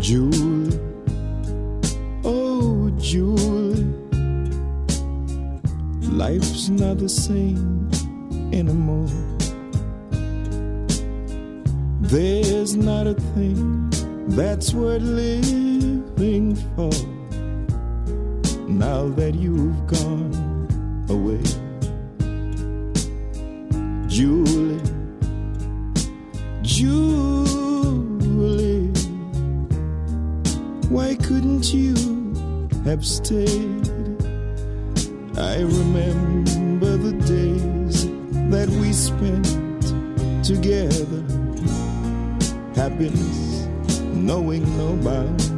Julie, oh Julie, life's not the same anymore. There's not a thing that's worth living for now that you've gone away. Julie, Julie, why couldn't you have stayed? I remember the days that we spent together, happiness knowing no bounds.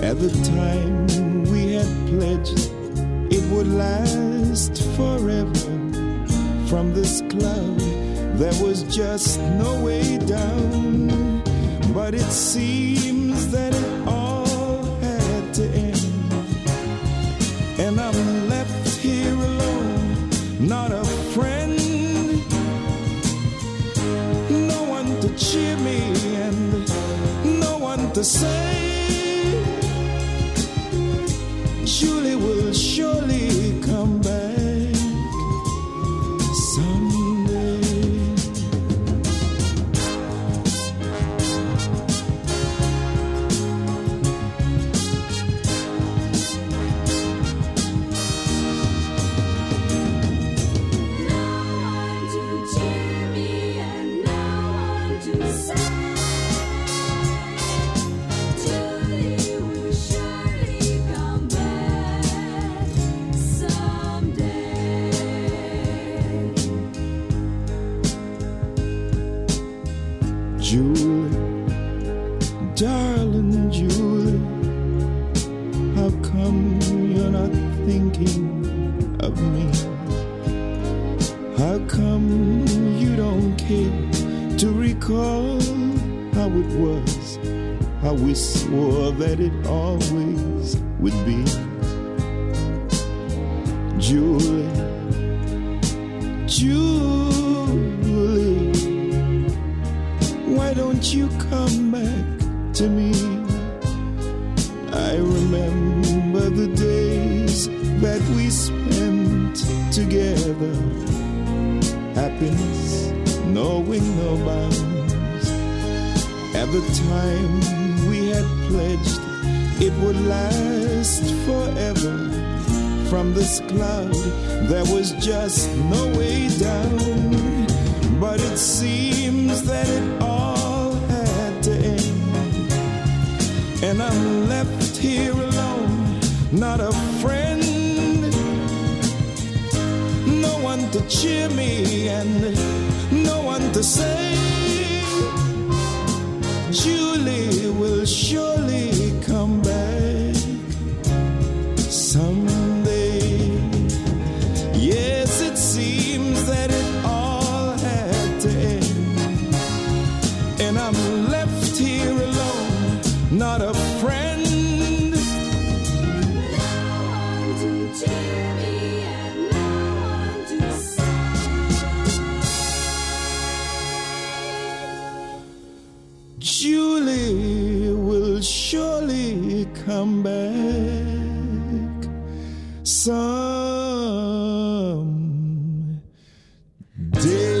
At the time we had pledged it would last forever. From this cloud, there was just no way down. But it seems that it all had to end. And I'm left here alone, not cheer me, and no one to say. Julie, darling Julie, how come you're not thinking of me? How come you don't care to recall how it was, how we swore that it always would be? Julie, Julie, why don't you come back to me? I remember the days that we spent together, happiness knowing no bounds. At the time we had pledged it would last forever. From this cloud, there was just no way down. But it seems that it all And I'm left here alone, not a friend, no one to cheer me, and no one to say, not a friend. Julie will surely come back some day.